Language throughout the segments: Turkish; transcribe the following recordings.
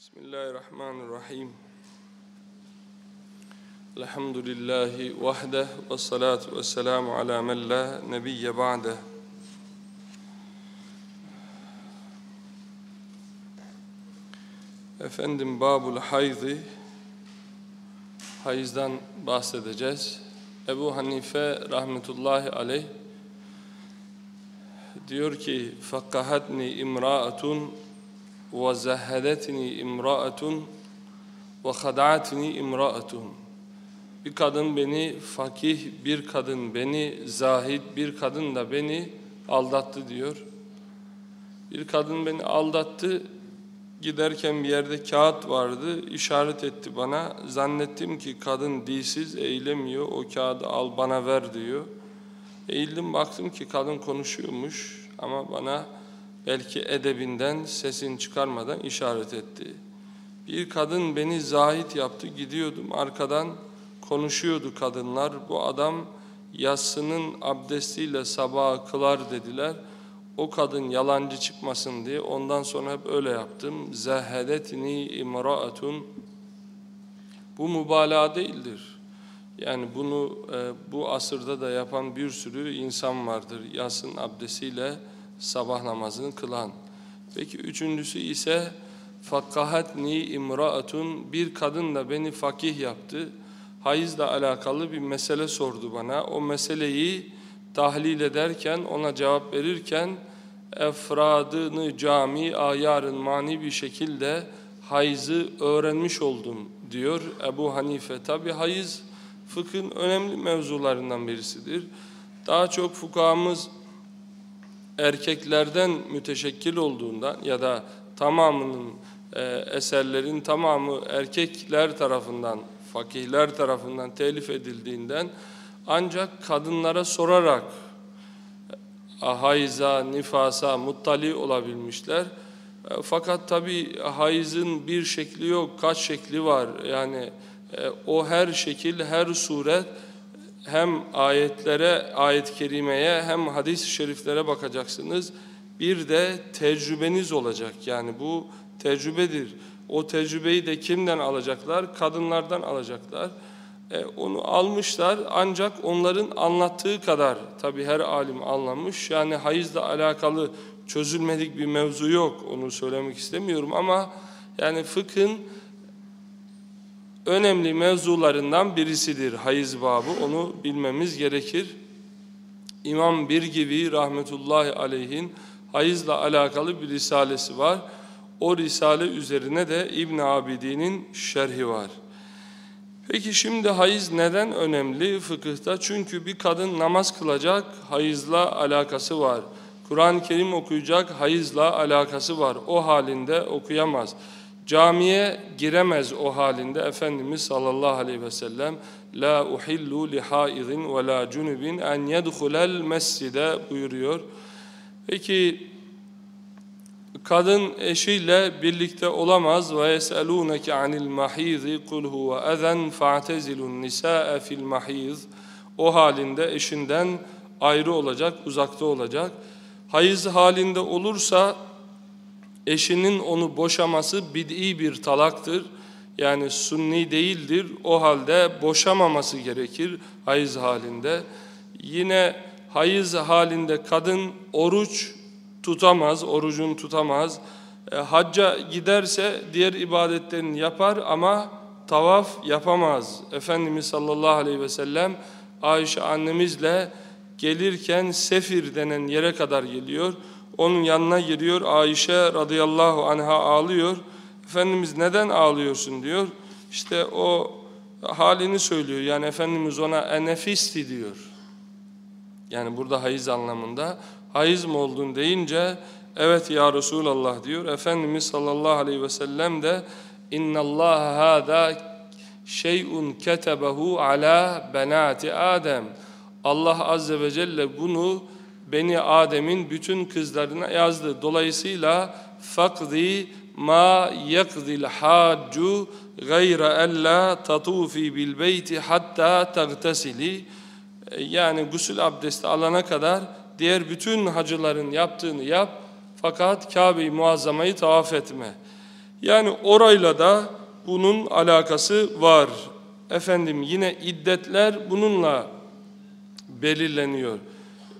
Bismillahirrahmanirrahim. Elhamdülillahi vahde ve salatu ve selamu ala men la nebiyye ba'de. Efendim Babul Hayzi hayızdan bahsedeceğiz. Ebu Hanife rahmetullahi aleyh diyor ki fakkahatni imra'atun imra'atun ve khada'atni imra'atun bir kadın beni fakih, bir kadın beni zahid, bir kadın da beni aldattı diyor. Bir kadın beni aldattı, giderken bir yerde kağıt vardı, işaret etti bana. Zannettim ki kadın dilsiz, eğilemiyor, o kağıdı al bana ver diyor. Eğildim baktım ki kadın konuşuyormuş ama bana belki edebinden sesini çıkarmadan işaret etti. Bir kadın beni zahit yaptı, gidiyordum arkadan konuşuyordu kadınlar. Bu adam yatsının abdestiyle sabaha kılar dediler. O kadın yalancı çıkmasın diye ondan sonra hep öyle yaptım. Zehedetni imraatun bu mübalağa değildir. Yani bunu e, bu asırda da yapan bir sürü insan vardır. Yatsın abdestiyle sabah namazını kılan. Peki üçüncüsü ise fakkahatni imraatun bir kadın da beni fakih yaptı hayızla alakalı bir mesele sordu bana. O meseleyi tahlil ederken, ona cevap verirken efradını cami, ayarın mani bir şekilde hayızı öğrenmiş oldum diyor Ebu Hanife. Tabi hayız fıkhın önemli mevzularından birisidir. Daha çok fukahamız erkeklerden müteşekkil olduğundan ya da tamamının e, eserlerin tamamı erkekler tarafından fakihler tarafından telif edildiğinden ancak kadınlara sorarak hayza, nifasa muttali olabilmişler. E, fakat tabi hayızın bir şekli yok, kaç şekli var. Yani e, o her şekil, her suret hem ayetlere, ayet-i kerimeye hem hadis-i şeriflere bakacaksınız. Bir de tecrübeniz olacak. Yani bu tecrübedir. O tecrübeyi de kimden alacaklar? Kadınlardan alacaklar. E, onu almışlar ancak onların anlattığı kadar tabi her alim anlamış. Yani hayızla alakalı çözülmedik bir mevzu yok. Onu söylemek istemiyorum ama yani fıkhın önemli mevzularından birisidir hayız babı. Onu bilmemiz gerekir. İmam bir gibi rahmetullahi aleyhin hayızla alakalı bir risalesi var. O risale üzerine de İbn Abidin'in şerhi var. Peki şimdi hayız neden önemli fıkıhta? Çünkü bir kadın namaz kılacak, hayızla alakası var. Kur'an-ı Kerim okuyacak, hayızla alakası var. O halinde okuyamaz. Camiye giremez o halinde Efendimiz sallallahu aleyhi ve sellem La uhillu li haidin ve la cunubin en yedhulel mescide buyuruyor. Peki kadın eşiyle birlikte olamaz ve yeselûneke anil mahîzi kul huve ezen fa'tezilun nisâe fil mahîz o halinde eşinden ayrı olacak, uzakta olacak. Hayız halinde olursa eşinin onu boşaması bid'i bir talaktır. Yani sunni değildir. O halde boşamaması gerekir hayız halinde. Yine hayız halinde kadın oruç tutamaz, orucunu tutamaz. E, hacca giderse diğer ibadetlerini yapar ama tavaf yapamaz. Efendimiz sallallahu aleyhi ve sellem Ayşe annemizle gelirken Sefir denen yere kadar geliyor. Onun yanına giriyor. Ayşe radıyallahu anha ağlıyor. Efendimiz neden ağlıyorsun diyor. İşte o halini söylüyor. Yani Efendimiz ona enefisti diyor. Yani burada hayız anlamında hayız mı oldun deyince evet ya Resulallah diyor. Efendimiz sallallahu aleyhi ve sellem de innallaha hâdâ şey'un ketebehu ala benati Adem. Allah azze ve celle bunu Beni Adem'in bütün kızlarına yazdı. Dolayısıyla fakdi ma yakdil haccu gayra ella tatufi bil beyti hatta tagtasili yani gusül abdesti alana kadar diğer bütün hacıların yaptığını yap fakat Kabe-i Muazzama'yı tavaf etme. Yani orayla da bunun alakası var. Efendim yine iddetler bununla belirleniyor.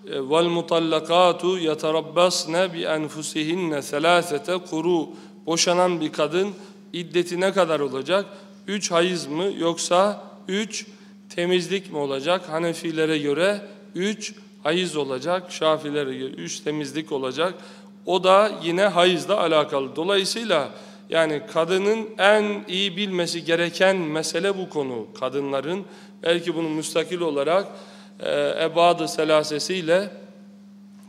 Vel mutallakatu yeterabbasne bi enfusihinne selasete kuru. Boşanan bir kadın iddeti ne kadar olacak? Üç hayız mı yoksa üç temizlik mi olacak? Hanefilere göre üç hayız olacak. Şafilere göre üç temizlik olacak. O da yine hayızla alakalı. Dolayısıyla yani kadının en iyi bilmesi gereken mesele bu konu. Kadınların belki bunu müstakil olarak e, ebadı selasesiyle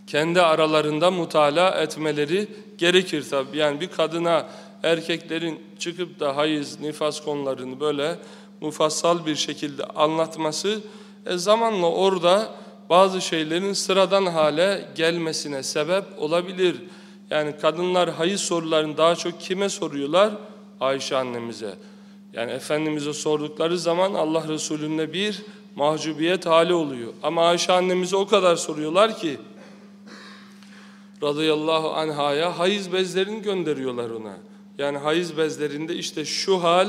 kendi aralarında mutala etmeleri gerekir tabi. Yani bir kadına erkeklerin çıkıp da hayız, nifas konularını böyle mufassal bir şekilde anlatması e, zamanla orada bazı şeylerin sıradan hale gelmesine sebep olabilir. Yani kadınlar hayız sorularını daha çok kime soruyorlar? Ayşe annemize. Yani Efendimiz'e sordukları zaman Allah Resulüne bir mahcubiyet hali oluyor. Ama Ayşe annemize o kadar soruyorlar ki radıyallahu anhaya hayız bezlerini gönderiyorlar ona. Yani hayız bezlerinde işte şu hal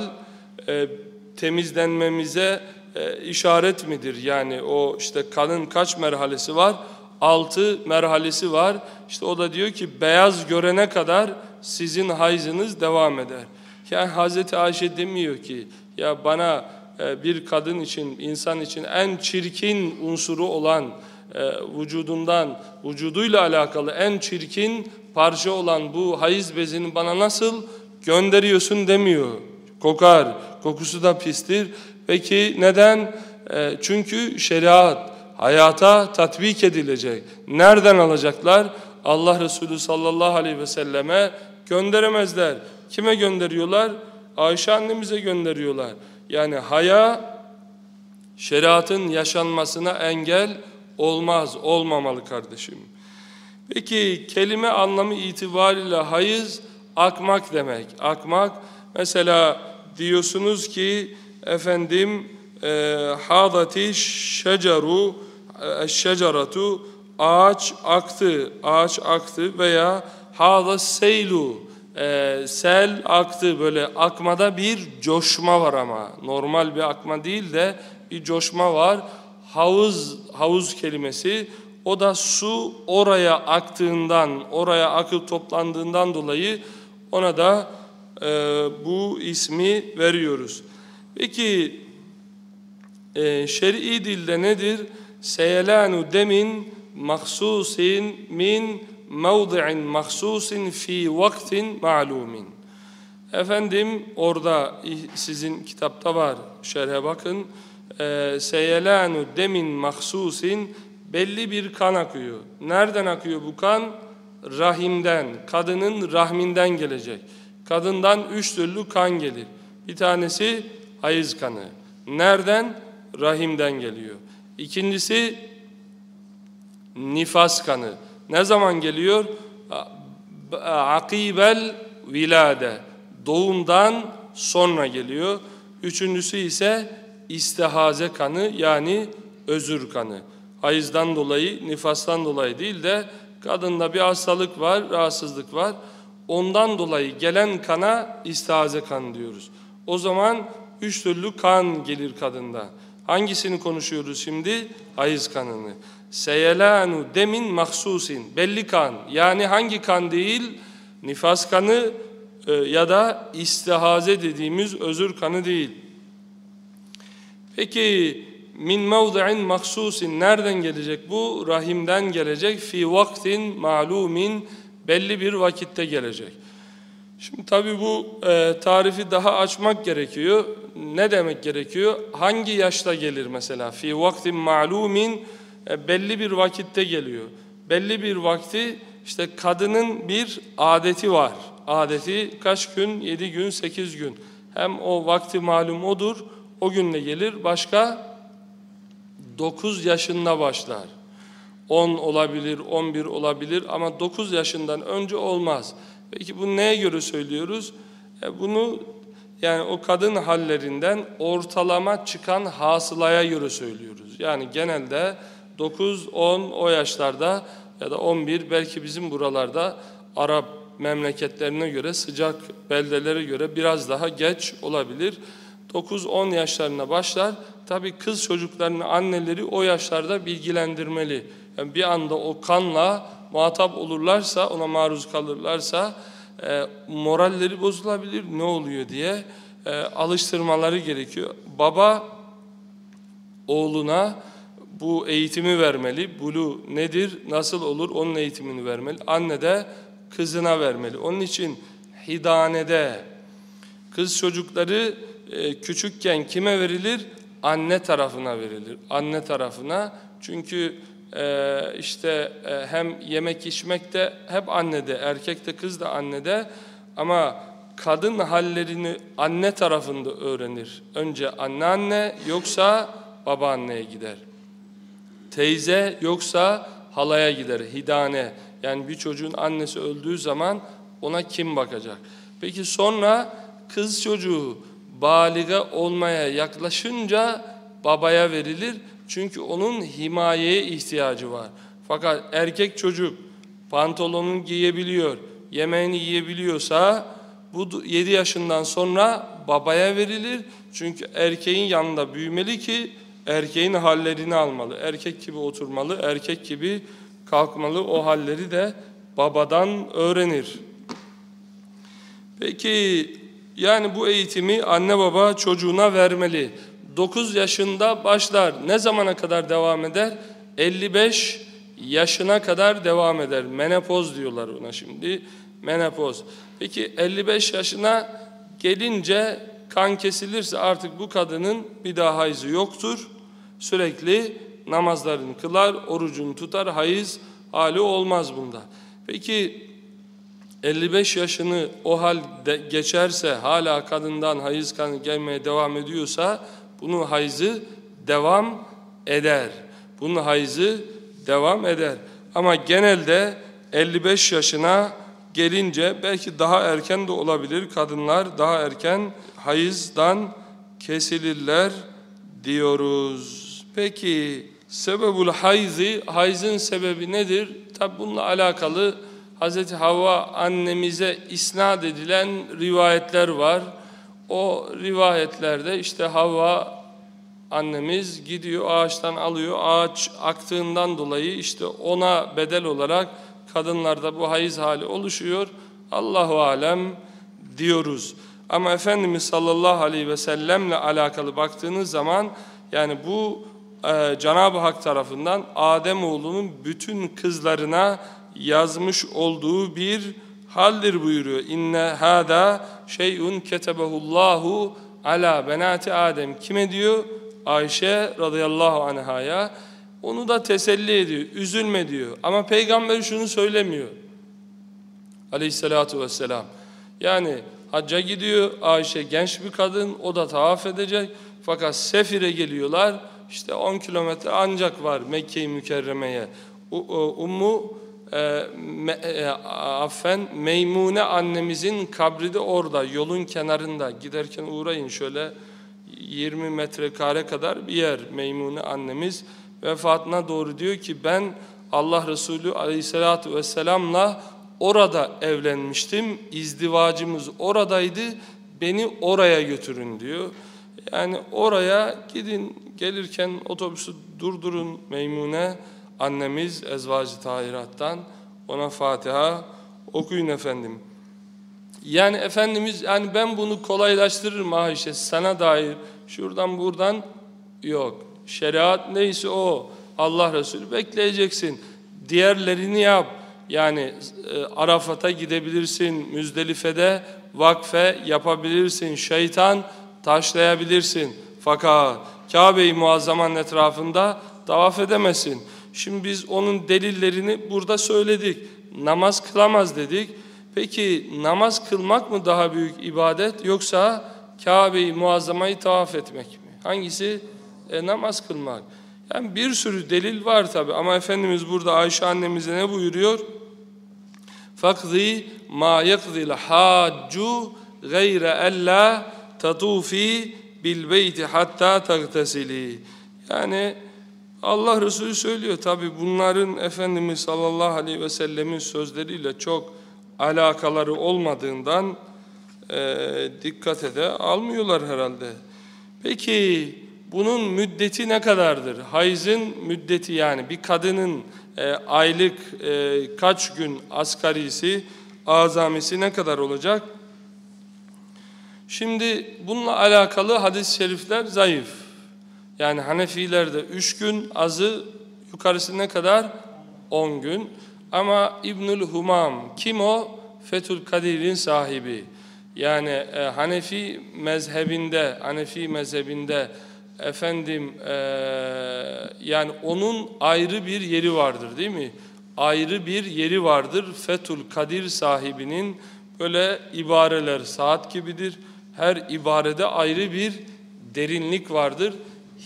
e, temizlenmemize e, işaret midir? Yani o işte kanın kaç merhalesi var? Altı merhalesi var. İşte o da diyor ki beyaz görene kadar sizin hayzınız devam eder. Yani Hazreti Ayşe demiyor ki ya bana bir kadın için, insan için en çirkin unsuru olan e, vücudundan, vücuduyla alakalı en çirkin parça olan bu hayız bezini bana nasıl gönderiyorsun demiyor. Kokar, kokusu da pistir. Peki neden? E, çünkü şeriat hayata tatbik edilecek. Nereden alacaklar? Allah Resulü sallallahu aleyhi ve selleme gönderemezler. Kime gönderiyorlar? Ayşe annemize gönderiyorlar. Yani haya şeriatın yaşanmasına engel olmaz, olmamalı kardeşim. Peki kelime anlamı itibariyle hayız akmak demek. Akmak mesela diyorsunuz ki efendim e, hadati şeceru e, şeceratu ağaç aktı, ağaç aktı veya hada seylu e, sel aktı böyle akmada bir coşma var ama normal bir akma değil de bir coşma var. Havuz havuz kelimesi o da su oraya aktığından, oraya akıp toplandığından dolayı ona da e, bu ismi veriyoruz. Peki e, şer'i dilde nedir? Seyelanu demin mahsusin min mevdi'in mahsusin fi vaktin ma'lumin. Efendim orada sizin kitapta var şerhe bakın. E, seyelanu demin mahsusin belli bir kan akıyor. Nereden akıyor bu kan? Rahimden, kadının rahminden gelecek. Kadından üç türlü kan gelir. Bir tanesi hayız kanı. Nereden? Rahimden geliyor. İkincisi nifas kanı. Ne zaman geliyor? Akibel vilade. Doğumdan sonra geliyor. Üçüncüsü ise istihaze kanı yani özür kanı. Hayızdan dolayı, nifastan dolayı değil de kadında bir hastalık var, rahatsızlık var. Ondan dolayı gelen kana istihaze kan diyoruz. O zaman üç türlü kan gelir kadında. Hangisini konuşuyoruz şimdi? Hayız kanını. Seyelanu demin mahsusin. Belli kan. Yani hangi kan değil? Nifas kanı e, ya da istihaze dediğimiz özür kanı değil. Peki min mevdi'in mahsusin nereden gelecek bu? Rahimden gelecek. Fi vaktin malumin belli bir vakitte gelecek. Şimdi tabii bu e, tarifi daha açmak gerekiyor. Ne demek gerekiyor? Hangi yaşta gelir mesela? Fi vaktin malumin e, belli bir vakitte geliyor. Belli bir vakti işte kadının bir adeti var. Adeti kaç gün? Yedi gün, sekiz gün. Hem o vakti malum odur, o günle gelir. Başka dokuz yaşında başlar. On olabilir, on bir olabilir ama dokuz yaşından önce olmaz. Peki bu neye göre söylüyoruz? E bunu yani o kadın hallerinden ortalama çıkan hasılaya göre söylüyoruz. Yani genelde 9, 10 o yaşlarda ya da 11 belki bizim buralarda Arap memleketlerine göre, sıcak beldelere göre biraz daha geç olabilir. 9-10 yaşlarına başlar. Tabi kız çocuklarını anneleri o yaşlarda bilgilendirmeli. Yani bir anda o kanla muhatap olurlarsa, ona maruz kalırlarsa e, moralleri bozulabilir, ne oluyor diye e, alıştırmaları gerekiyor. Baba oğluna bu eğitimi vermeli. Bulu nedir, nasıl olur onun eğitimini vermeli. Anne de kızına vermeli. Onun için hidanede kız çocukları e, küçükken kime verilir? Anne tarafına verilir. Anne tarafına çünkü e, işte e, hem yemek içmek de hep annede, erkek de kız da annede ama kadın hallerini anne tarafında öğrenir. Önce anneanne yoksa babaanneye gider. Teyze yoksa halaya gider, hidane. Yani bir çocuğun annesi öldüğü zaman ona kim bakacak? Peki sonra kız çocuğu baliga olmaya yaklaşınca babaya verilir. Çünkü onun himayeye ihtiyacı var. Fakat erkek çocuk pantolonunu giyebiliyor, yemeğini yiyebiliyorsa bu 7 yaşından sonra babaya verilir. Çünkü erkeğin yanında büyümeli ki erkeğin hallerini almalı. Erkek gibi oturmalı, erkek gibi kalkmalı. O halleri de babadan öğrenir. Peki yani bu eğitimi anne baba çocuğuna vermeli. 9 yaşında başlar. Ne zamana kadar devam eder? 55 yaşına kadar devam eder. Menopoz diyorlar ona şimdi. Menopoz. Peki 55 yaşına gelince kan kesilirse artık bu kadının bir daha hayızı yoktur. Sürekli namazlarını kılar, orucunu tutar, hayız hali olmaz bunda. Peki 55 yaşını o hal geçerse hala kadından hayız kanı gelmeye devam ediyorsa bunun hayızı devam eder. Bunun hayızı devam eder. Ama genelde 55 yaşına gelince belki daha erken de olabilir. Kadınlar daha erken hayızdan kesilirler diyoruz. Peki sebebul hayzi, hayzın sebebi nedir? Tabi bununla alakalı Hz. Havva annemize isnat edilen rivayetler var. O rivayetlerde işte Havva annemiz gidiyor ağaçtan alıyor. Ağaç aktığından dolayı işte ona bedel olarak kadınlarda bu hayız hali oluşuyor. Allahu alem diyoruz. Ama Efendimiz sallallahu aleyhi ve sellemle alakalı baktığınız zaman yani bu e, Cenab-ı Hak tarafından Adem oğlunun bütün kızlarına yazmış olduğu bir haldir buyuruyor. İnne hada şeyun ketebehullahu ala benati Adem. Kime diyor? Ayşe radıyallahu anhaya. Onu da teselli ediyor. Üzülme diyor. Ama peygamber şunu söylemiyor. Aleyhissalatu vesselam. Yani hacca gidiyor Ayşe genç bir kadın. O da tavaf edecek. Fakat sefire geliyorlar. İşte 10 kilometre ancak var Mekke-i Mükerreme'ye. Ummu e, me, e, affen Meymune annemizin kabri de orada yolun kenarında. Giderken uğrayın şöyle 20 metrekare kadar bir yer. Meymune annemiz vefatına doğru diyor ki ben Allah Resulü aleyhissalatu vesselamla orada evlenmiştim. İzdivacımız oradaydı. Beni oraya götürün diyor yani oraya gidin gelirken otobüsü durdurun Meymune annemiz Ezvacı Tahirat'tan ona Fatiha okuyun efendim. Yani Efendimiz yani ben bunu kolaylaştırırım Ayşe sana dair şuradan buradan yok. Şeriat neyse o Allah Resulü bekleyeceksin. Diğerlerini yap. Yani e, Arafat'a gidebilirsin, Müzdelife'de vakfe yapabilirsin. Şeytan taşlayabilirsin. Fakat Kabe-i Muazzama'nın etrafında tavaf edemezsin. Şimdi biz onun delillerini burada söyledik. Namaz kılamaz dedik. Peki namaz kılmak mı daha büyük ibadet yoksa Kabe-i Muazzama'yı tavaf etmek mi? Hangisi? E, namaz kılmak. Yani bir sürü delil var tabi ama Efendimiz burada Ayşe annemize ne buyuruyor? فَقْضِي مَا يَقْضِي الْحَاجُّ غَيْرَ tatufi bil beyti hatta tagtesili. Yani Allah Resulü söylüyor tabi bunların Efendimiz sallallahu aleyhi ve sellemin sözleriyle çok alakaları olmadığından e, dikkate de almıyorlar herhalde. Peki bunun müddeti ne kadardır? Hayızın müddeti yani bir kadının e, aylık e, kaç gün asgarisi, azamisi ne kadar olacak? Şimdi bununla alakalı hadis-i şerifler zayıf. Yani Hanefilerde 3 gün, azı yukarısı ne kadar? 10 gün. Ama İbnül Humam kim o? Fethül Kadir'in sahibi. Yani e, Hanefi mezhebinde, Hanefi mezhebinde efendim e, yani onun ayrı bir yeri vardır değil mi? Ayrı bir yeri vardır. Fethül Kadir sahibinin böyle ibareler saat gibidir. Her ibarede ayrı bir derinlik vardır.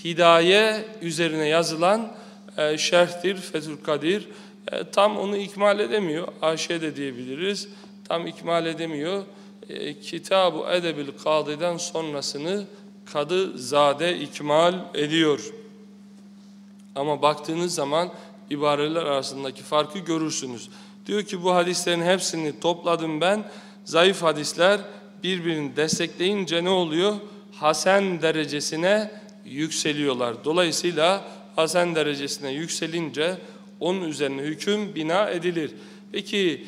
Hidaye üzerine yazılan e, şerhtir Fethül Kadir. E, tam onu ikmal edemiyor. Aşe de diyebiliriz. Tam ikmal edemiyor. E, Kitab-ı Edebil Kadı'dan sonrasını Kadı Zade ikmal ediyor. Ama baktığınız zaman ibareler arasındaki farkı görürsünüz. Diyor ki bu hadislerin hepsini topladım ben. Zayıf hadisler birbirini destekleyince ne oluyor? Hasen derecesine yükseliyorlar. Dolayısıyla hasen derecesine yükselince onun üzerine hüküm bina edilir. Peki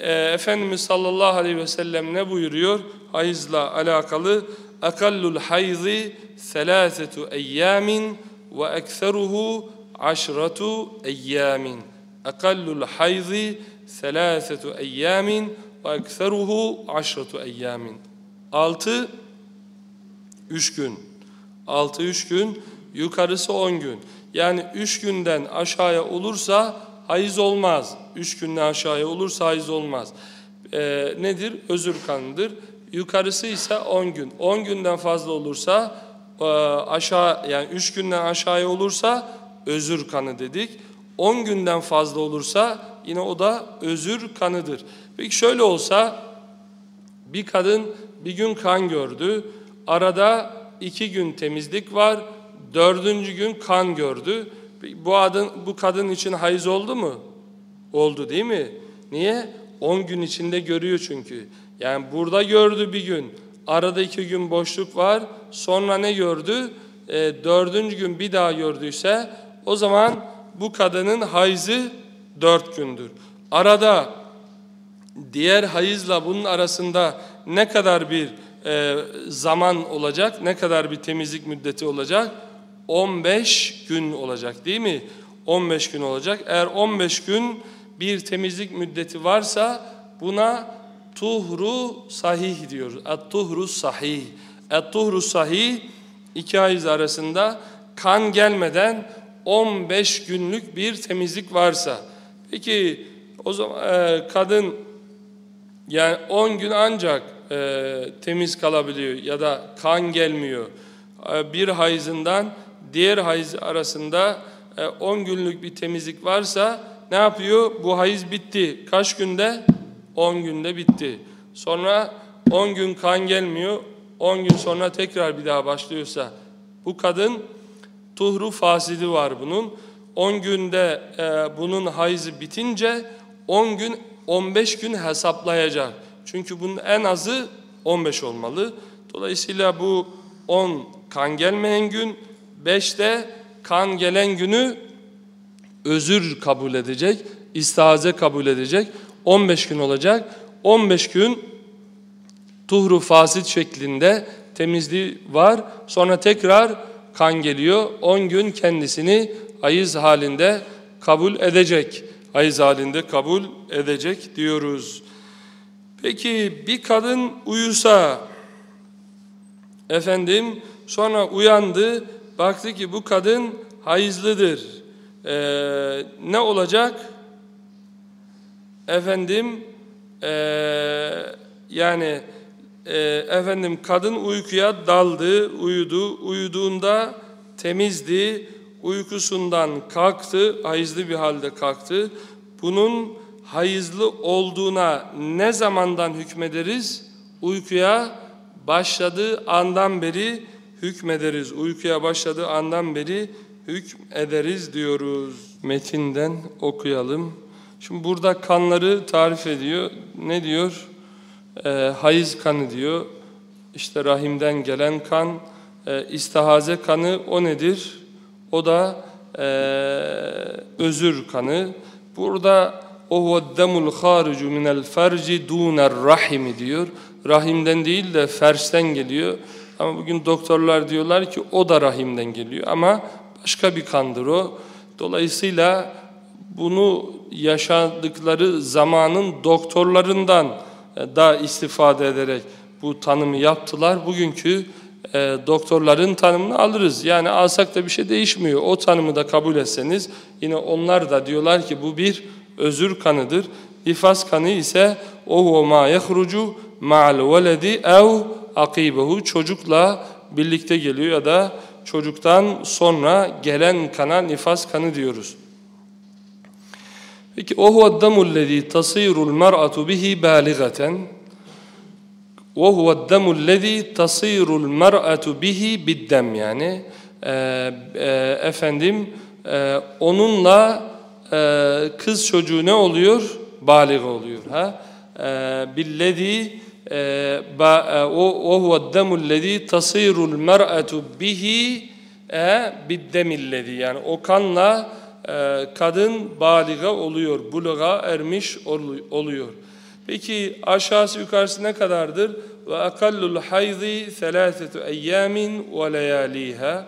e, Efendimiz sallallahu aleyhi ve sellem ne buyuruyor? Hayızla alakalı akallul hayzi selâsetu eyyamin ve ekseruhu aşratu eyyamin. Akallul hayzi selâsetu eyyamin ekseruhu aşratu eyyamin. Altı, üç gün. Altı üç gün, yukarısı on gün. Yani üç günden aşağıya olursa hayız olmaz. Üç günden aşağıya olursa hayız olmaz. Ee, nedir? Özür kanıdır. Yukarısı ise on gün. On günden fazla olursa e, aşağı yani üç günden aşağıya olursa özür kanı dedik. On günden fazla olursa yine o da özür kanıdır. Peki şöyle olsa bir kadın bir gün kan gördü. Arada iki gün temizlik var. Dördüncü gün kan gördü. Bu, adın, bu kadın için hayız oldu mu? Oldu değil mi? Niye? On gün içinde görüyor çünkü. Yani burada gördü bir gün. Arada iki gün boşluk var. Sonra ne gördü? E, dördüncü gün bir daha gördüyse o zaman bu kadının hayızı dört gündür. Arada diğer hayızla bunun arasında ne kadar bir e, zaman olacak, ne kadar bir temizlik müddeti olacak? 15 gün olacak değil mi? 15 gün olacak. Eğer 15 gün bir temizlik müddeti varsa buna tuhru sahih diyoruz. Et-tuhru sahih. Et-tuhru sahih iki hayız arasında kan gelmeden 15 günlük bir temizlik varsa. Peki o zaman e, kadın yani 10 gün ancak e, temiz kalabiliyor ya da kan gelmiyor. E, bir hayızından diğer hayız arasında 10 e, günlük bir temizlik varsa ne yapıyor? Bu hayız bitti. Kaç günde? 10 günde bitti. Sonra 10 gün kan gelmiyor. 10 gün sonra tekrar bir daha başlıyorsa bu kadın tuhru fasidi var bunun. 10 günde e, bunun hayızı bitince 10 gün 15 gün hesaplayacak. Çünkü bunun en azı 15 olmalı. Dolayısıyla bu 10 kan gelmeyen gün, 5'te kan gelen günü özür kabul edecek, istihaze kabul edecek. 15 gün olacak. 15 gün tuhru fasit şeklinde temizliği var. Sonra tekrar kan geliyor. 10 gün kendisini ayız halinde kabul edecek. Ayız halinde kabul edecek diyoruz. Peki bir kadın uyusa efendim sonra uyandı baktı ki bu kadın hayızlıdır. Ee, ne olacak? Efendim e, yani e, efendim kadın uykuya daldı, uyudu. Uyuduğunda temizdi, uykusundan kalktı, hayızlı bir halde kalktı. Bunun hayızlı olduğuna ne zamandan hükmederiz? Uykuya başladığı andan beri hükmederiz. Uykuya başladığı andan beri hükmederiz diyoruz. Metinden okuyalım. Şimdi burada kanları tarif ediyor. Ne diyor? E, hayız kanı diyor. İşte rahimden gelen kan, e, istihaze kanı o nedir? O da e, özür kanı. Burada o huveddemul haricu minel ferci duner rahimi diyor. Rahimden değil de ferçten geliyor. Ama bugün doktorlar diyorlar ki o da rahimden geliyor. Ama başka bir kandır o. Dolayısıyla bunu yaşadıkları zamanın doktorlarından e, da istifade ederek bu tanımı yaptılar. Bugünkü e, doktorların tanımını alırız. Yani alsak da bir şey değişmiyor. O tanımı da kabul etseniz yine onlar da diyorlar ki bu bir özür kanıdır. İfas kanı ise o huve ma yehrucu ma'al veledi ev akibehu çocukla birlikte geliyor ya da çocuktan sonra gelen kana nifas kanı diyoruz. Peki o huve damul lezi tasirul mer'atu bihi baligaten ve huve damul lezi tasirul mer'atu bihi biddem yani e, e, efendim e, onunla e, kız çocuğu ne oluyor? Baliga oluyor. Ha? E, billezi وهو الدم الذي تصير المرأة به بالدم الذي yani o kanla e, kadın baliga oluyor, buluğa ermiş oluyor. Peki aşağısı yukarısı ne kadardır? Ve akallul hayzi thelâthetu eyyamin ve leyâlîhâ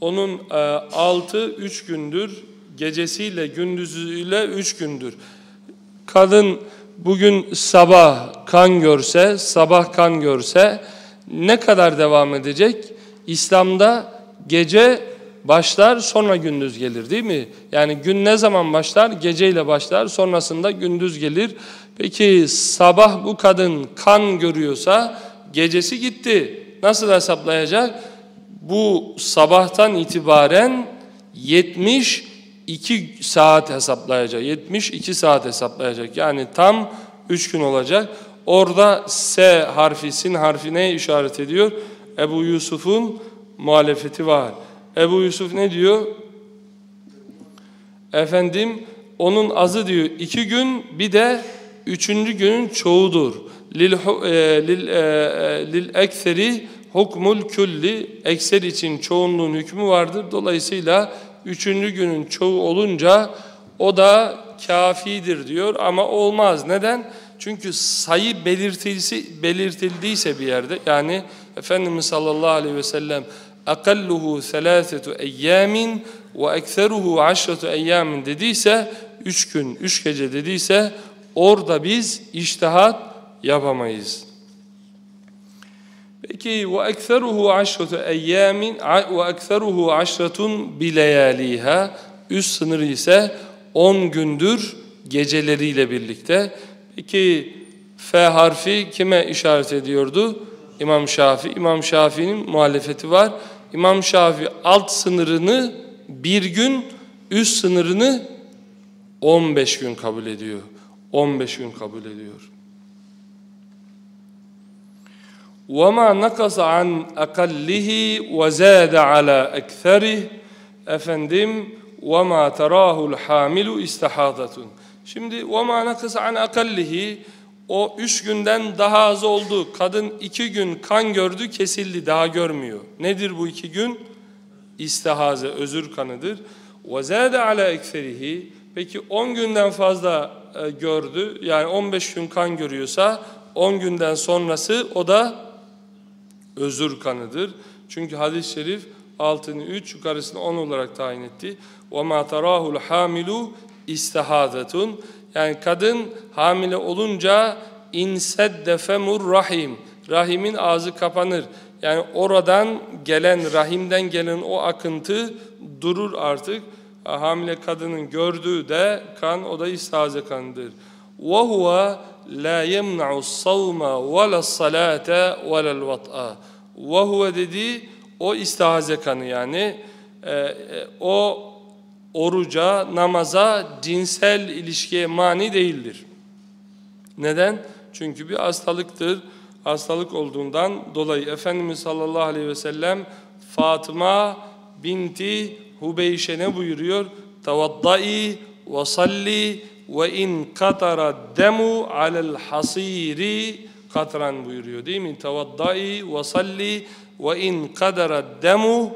Onun e, altı üç gündür, gecesiyle gündüzüyle üç gündür. Kadın bugün sabah kan görse, sabah kan görse ne kadar devam edecek? İslam'da gece başlar sonra gündüz gelir değil mi? Yani gün ne zaman başlar? Geceyle başlar sonrasında gündüz gelir. Peki sabah bu kadın kan görüyorsa gecesi gitti. Nasıl hesaplayacak? Bu sabahtan itibaren 70 2 saat hesaplayacak. 72 saat hesaplayacak. Yani tam 3 gün olacak. Orada S harfi, sin harfi ne işaret ediyor? Ebu Yusuf'un muhalefeti var. Ebu Yusuf ne diyor? Efendim onun azı diyor iki gün bir de üçüncü günün çoğudur. Lil, e, lil, e, e, lil ekseri hukmul külli ekser için çoğunluğun hükmü vardır. Dolayısıyla üçüncü günün çoğu olunca o da kafidir diyor ama olmaz. Neden? Çünkü sayı belirtilsi, belirtildiyse bir yerde yani Efendimiz sallallahu aleyhi ve sellem selâsetu eyyâmin ve ekseruhu aşretu eyyâmin dediyse üç gün, üç gece dediyse orada biz iştihat yapamayız. Peki aşretu eyyamin ve ekseruhu aşretun bileyaliha üst sınırı ise 10 gündür geceleriyle birlikte. Peki F harfi kime işaret ediyordu? İmam Şafii. İmam Şafii'nin muhalefeti var. İmam Şafii alt sınırını bir gün, üst sınırını 15 gün kabul ediyor. 15 gün kabul ediyor. وَمَا نَقَصَ عَنْ أَقَلِّهِ وَزَادَ عَلَى أَكْثَرِهِ Efendim وَمَا تَرَاهُ الْحَامِلُ اِسْتَحَاضَةٌ Şimdi وَمَا نَقَصَ عَنْ أَقَلِّهِ O üç günden daha az oldu. Kadın iki gün kan gördü kesildi daha görmüyor. Nedir bu iki gün? İstihaze, özür kanıdır. وَزَادَ عَلَى اَكْثَرِهِ Peki 10 günden fazla e, gördü yani 15 gün kan görüyorsa 10 günden sonrası o da özür kanıdır. Çünkü hadis-i şerif altını 3 yukarısını 10 olarak tayin etti. وَمَا تَرَاهُ الْحَامِلُ اِسْتَحَادَةٌ Yani kadın hamile olunca insedde femur rahim. Rahimin ağzı kapanır. Yani oradan gelen, rahimden gelen o akıntı durur artık. Hamile kadının gördüğü de kan, o da istihaze kanıdır. وَهُوَ la yemna'u savma ve la salate ve lel vat'a. Ve huve dediği o istihaze kanı yani e, e, o oruca, namaza, cinsel ilişkiye mani değildir. Neden? Çünkü bir hastalıktır. Hastalık olduğundan dolayı Efendimiz sallallahu aleyhi ve sellem Fatıma binti Hubeyşe ne buyuruyor? Tavaddai ve salli ve in katara demu alel hasiri katran buyuruyor değil mi? Tavaddai ve salli ve in kadara demu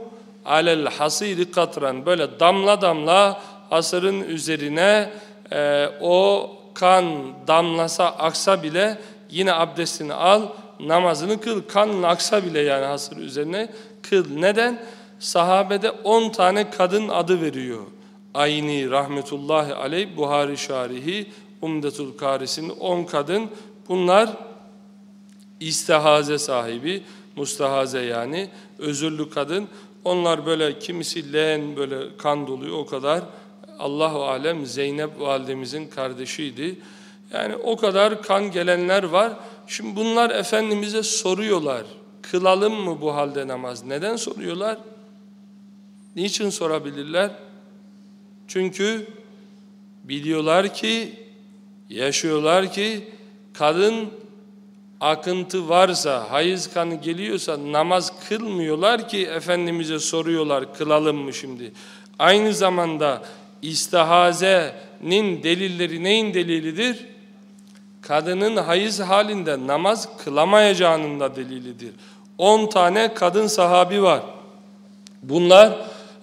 alel hasiri katran. Böyle damla damla hasırın üzerine e, o kan damlasa aksa bile yine abdestini al namazını kıl. Kan aksa bile yani hasır üzerine kıl. Neden? Sahabede 10 tane kadın adı veriyor. Ayni rahmetullahi aleyh Buhari şarihi Umdetul Karisi'nin 10 kadın bunlar istihaze sahibi, mustahaze yani özürlü kadın. Onlar böyle kimisi leğen böyle kan doluyor o kadar. Allahu alem Zeynep validemizin kardeşiydi. Yani o kadar kan gelenler var. Şimdi bunlar Efendimiz'e soruyorlar. Kılalım mı bu halde namaz? Neden soruyorlar? Niçin sorabilirler? Çünkü biliyorlar ki, yaşıyorlar ki kadın akıntı varsa, hayız kanı geliyorsa namaz kılmıyorlar ki Efendimiz'e soruyorlar kılalım mı şimdi? Aynı zamanda istihazenin delilleri neyin delilidir? Kadının hayız halinde namaz kılamayacağının da delilidir. 10 tane kadın sahabi var. Bunlar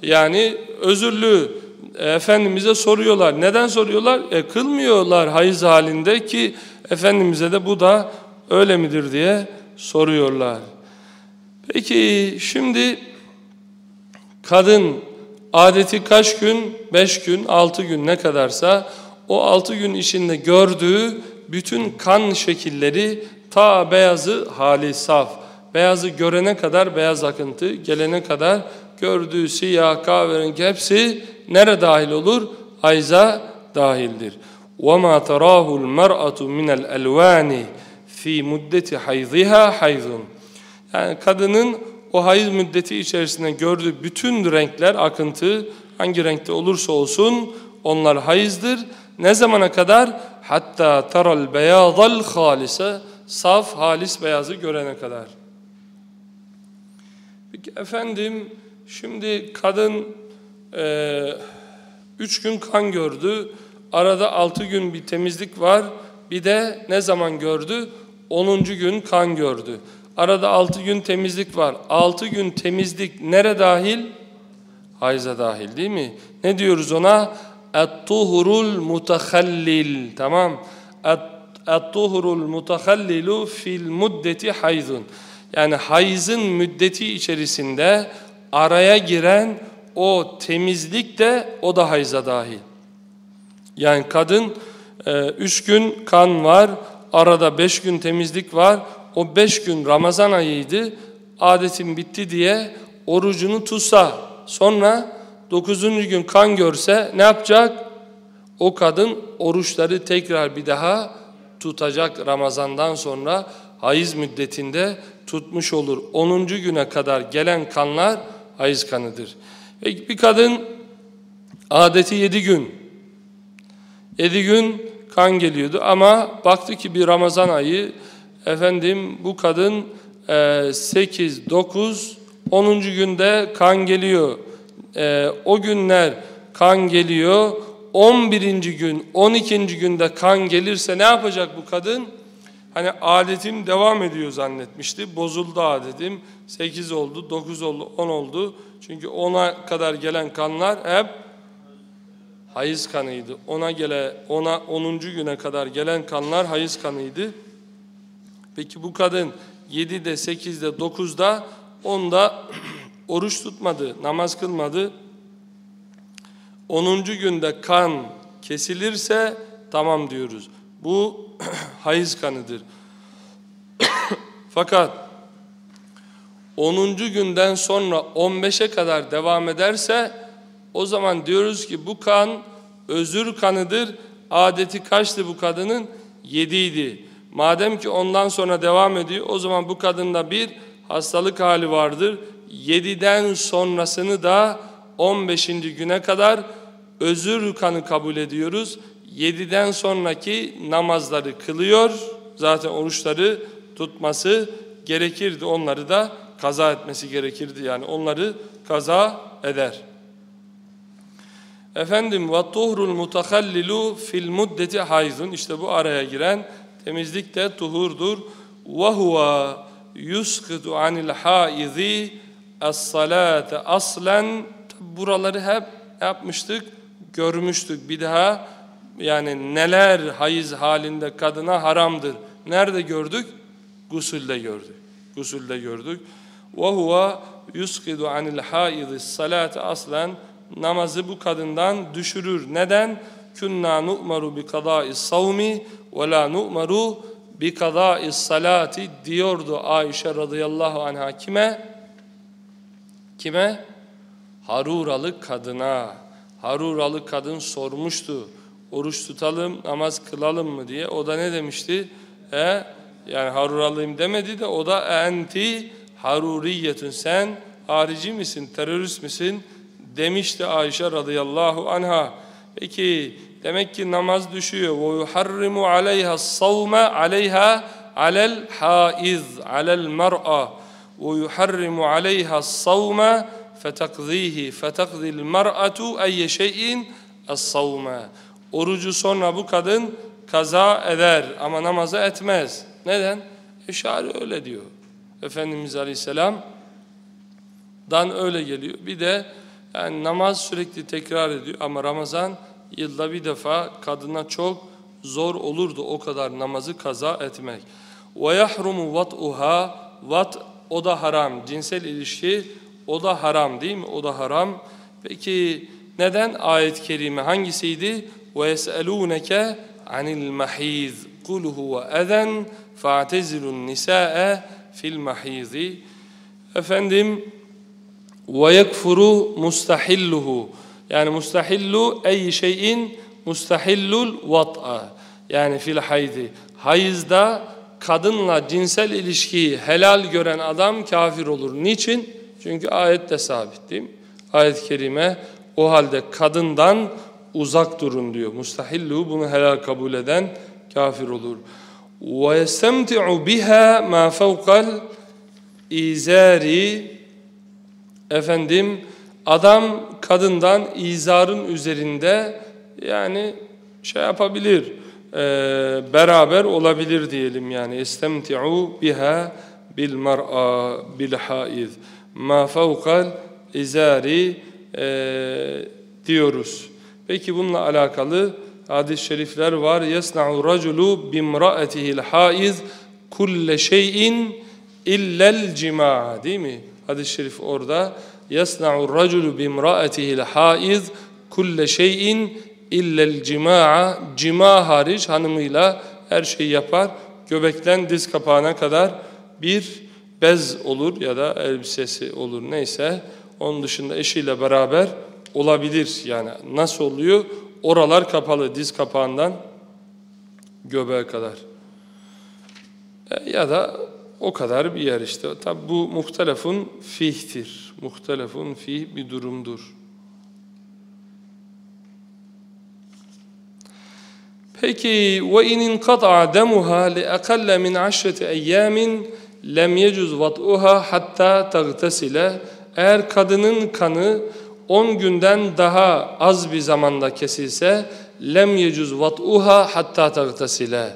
yani özürlü Efendimiz'e soruyorlar. Neden soruyorlar? E, kılmıyorlar hayız halinde ki Efendimiz'e de bu da öyle midir diye soruyorlar. Peki şimdi kadın adeti kaç gün? Beş gün, altı gün ne kadarsa o altı gün içinde gördüğü bütün kan şekilleri ta beyazı hali saf. Beyazı görene kadar beyaz akıntı, gelene kadar gördüğü siyah, kahverengi hepsi nere dahil olur? Hayza dahildir. وَمَا تَرَاهُ الْمَرْأَةُ مِنَ الْأَلْوَانِ fi muddeti hayziha hayzun. Yani kadının o hayız müddeti içerisinde gördüğü bütün renkler, akıntı hangi renkte olursa olsun onlar hayızdır. Ne zamana kadar? Hatta taral beyazal halise saf halis beyazı görene kadar. Peki efendim şimdi kadın e, üç gün kan gördü. Arada altı gün bir temizlik var. Bir de ne zaman gördü? 10. gün kan gördü. Arada 6 gün temizlik var. 6 gün temizlik nere dahil? Hayza dahil değil mi? Ne diyoruz ona? Et-tuhurul mutahallil. Tamam. Et-tuhurul mutahallilu fil muddeti hayzun. Yani hayızın müddeti içerisinde araya giren o temizlik de o da hayza dahil. Yani kadın e, üç gün kan var, Arada beş gün temizlik var. O beş gün Ramazan ayıydı. Adetim bitti diye orucunu tutsa sonra dokuzuncu gün kan görse ne yapacak? O kadın oruçları tekrar bir daha tutacak Ramazan'dan sonra hayız müddetinde tutmuş olur. Onuncu güne kadar gelen kanlar hayız kanıdır. Ve bir kadın adeti yedi gün. Yedi gün kan geliyordu ama baktı ki bir Ramazan ayı efendim bu kadın e, 8, 9, 10. günde kan geliyor. E, o günler kan geliyor. 11. gün, 12. günde kan gelirse ne yapacak bu kadın? Hani adetim devam ediyor zannetmişti. Bozuldu adetim. 8 oldu, 9 oldu, 10 oldu. Çünkü 10'a kadar gelen kanlar hep hayız kanıydı. Ona gele ona 10. güne kadar gelen kanlar hayız kanıydı. Peki bu kadın 7'de, 8'de, 9'da onda oruç tutmadı, namaz kılmadı. 10. günde kan kesilirse tamam diyoruz. Bu hayız kanıdır. Fakat 10. günden sonra 15'e kadar devam ederse o zaman diyoruz ki bu kan özür kanıdır. Adeti kaçtı bu kadının? Yediydi. Madem ki ondan sonra devam ediyor o zaman bu kadında bir hastalık hali vardır. Yediden sonrasını da 15. güne kadar özür kanı kabul ediyoruz. Yediden sonraki namazları kılıyor. Zaten oruçları tutması gerekirdi. Onları da kaza etmesi gerekirdi. Yani onları kaza eder. Efendim ve tuhrul mutahallilu fil muddeti hayzun. İşte bu araya giren temizlik de tuhurdur. Ve huve yusqitu anil haizi es-salate aslen. Buraları hep yapmıştık görmüştük. Bir daha yani neler hayız halinde kadına haramdır. Nerede gördük? Gusülde gördük. Gusülde gördük. Ve huve yusqidu anil haizi salate aslen namazı bu kadından düşürür neden kunna nu'maru bi kada'is savmi ve la nu'maru bi kada'is salati diyordu Ayşe radıyallahu anha kime Kime? Haruralı kadına. Haruralı kadın sormuştu. Oruç tutalım, namaz kılalım mı diye. O da ne demişti? E, yani haruralıyım demedi de o da enti haruriyetün sen harici misin, terörist misin demişti Ayşe radıyallahu anha. Peki demek ki namaz düşüyor. Ve yuharrimu aleyha savme aleyha alel haiz alel mar'a ويحرم عليها الصوم فتقضيه فتقضي المرأة أي شيء الصوم Orucu sonra bu kadın kaza eder ama namazı etmez. Neden? Eşari öyle diyor. Efendimiz Aleyhisselam dan öyle geliyor. Bir de yani namaz sürekli tekrar ediyor ama Ramazan yılda bir defa kadına çok zor olurdu o kadar namazı kaza etmek. Ve yahrumu vat'uha vat o da haram. Cinsel ilişki o da haram değil mi? O da haram. Peki neden ayet-i kerime hangisiydi? وَيَسْأَلُونَكَ عَنِ الْمَحِيذِ قُلْ هُوَ اَذَنْ فَاعْتَزِلُوا النِّسَاءَ فِي الْمَحِيذِ Efendim وَيَكْفُرُ مُسْتَحِلُّهُ Yani mustahillu ey şeyin mustahillul vat'a yani fil haydi. Hayızda kadınla cinsel ilişkiyi helal gören adam kafir olur. Niçin? Çünkü ayette sabit değil mi? Ayet-i kerime o halde kadından uzak durun diyor. Mustahillu bunu helal kabul eden kafir olur. وَيَسْتَمْتِعُ بِهَا مَا فَوْقَ izari efendim adam kadından izarın üzerinde yani şey yapabilir e, beraber olabilir diyelim yani bil mar'a bil haiz ma fawqal izari e, diyoruz. Peki bununla alakalı hadis-i şerifler var. Yesna'u raculu bimra'atihil haiz kulle şeyin illel cima'a değil mi? Hadis-i şerif orada. Yesna'u raculu bimra'atihil haiz kulle şeyin illel cima'a cima hariç hanımıyla her şeyi yapar. Göbekten diz kapağına kadar bir bez olur ya da elbisesi olur neyse. Onun dışında eşiyle beraber olabilir. Yani nasıl oluyor? Oralar kapalı diz kapağından göbeğe kadar. E, ya da o kadar bir yer işte. Tabi bu muhtelefun fihtir. Muhtelefun fih bir durumdur. Peki ve in inqata'a demuha li aqalla min 10 ayyamin lem yecuz vat'uha hatta tagtasile eğer kadının kanı 10 günden daha az bir zamanda kesilse lem yecuz vat'uha hatta tagtasile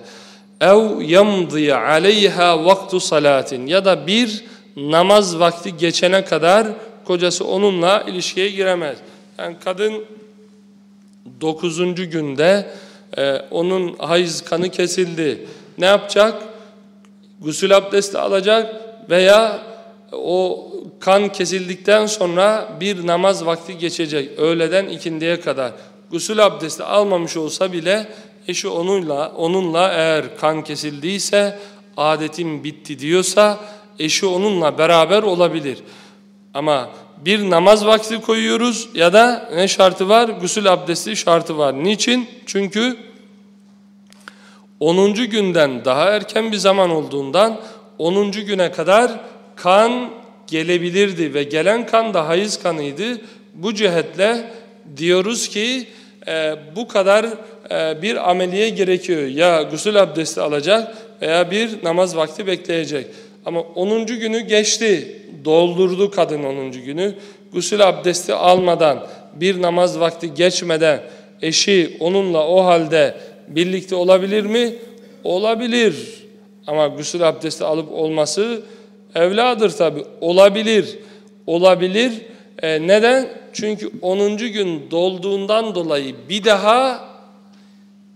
ev yamdi aleyha vaktu salatin ya da bir namaz vakti geçene kadar kocası onunla ilişkiye giremez. Yani kadın 9. günde e, onun hayız kanı kesildi. Ne yapacak? Gusül abdesti alacak veya o kan kesildikten sonra bir namaz vakti geçecek. Öğleden ikindiye kadar. Gusül abdesti almamış olsa bile eşi onunla, onunla eğer kan kesildiyse adetim bitti diyorsa eşi onunla beraber olabilir. Ama bir namaz vakti koyuyoruz ya da ne şartı var? Gusül abdesti şartı var. Niçin? Çünkü 10. günden daha erken bir zaman olduğundan 10. güne kadar kan gelebilirdi ve gelen kan da hayız kanıydı. Bu cihetle diyoruz ki e, bu kadar bir ameliye gerekiyor. Ya gusül abdesti alacak veya bir namaz vakti bekleyecek. Ama 10. günü geçti. Doldurdu kadın 10. günü. Gusül abdesti almadan bir namaz vakti geçmeden eşi onunla o halde birlikte olabilir mi? Olabilir. Ama gusül abdesti alıp olması evladır tabi. Olabilir. Olabilir. E, neden? Çünkü 10. gün dolduğundan dolayı bir daha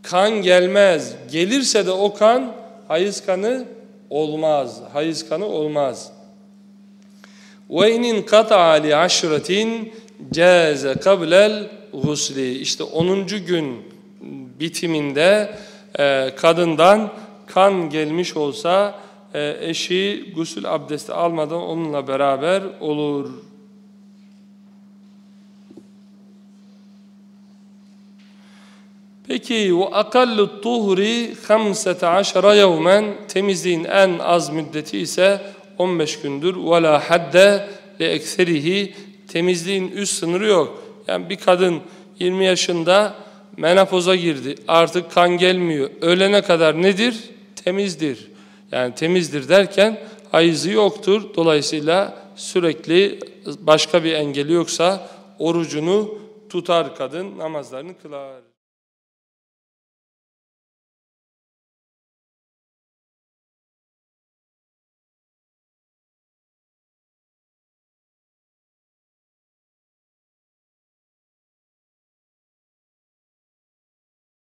kan gelmez. Gelirse de o kan hayız kanı olmaz. Hayız kanı olmaz. Ve inin kata'a li aşretin caze kablel gusli. İşte 10. gün bitiminde e, kadından kan gelmiş olsa e, eşi gusül abdesti almadan onunla beraber olur. Peki ve akallu tuhri 15 yevmen temizliğin en az müddeti ise 15 gündür. Ve la hadde li ekserihi temizliğin üst sınırı yok. Yani bir kadın 20 yaşında menopoza girdi. Artık kan gelmiyor. Ölene kadar nedir? Temizdir. Yani temizdir derken hayızı yoktur. Dolayısıyla sürekli başka bir engeli yoksa orucunu tutar kadın, namazlarını kılar.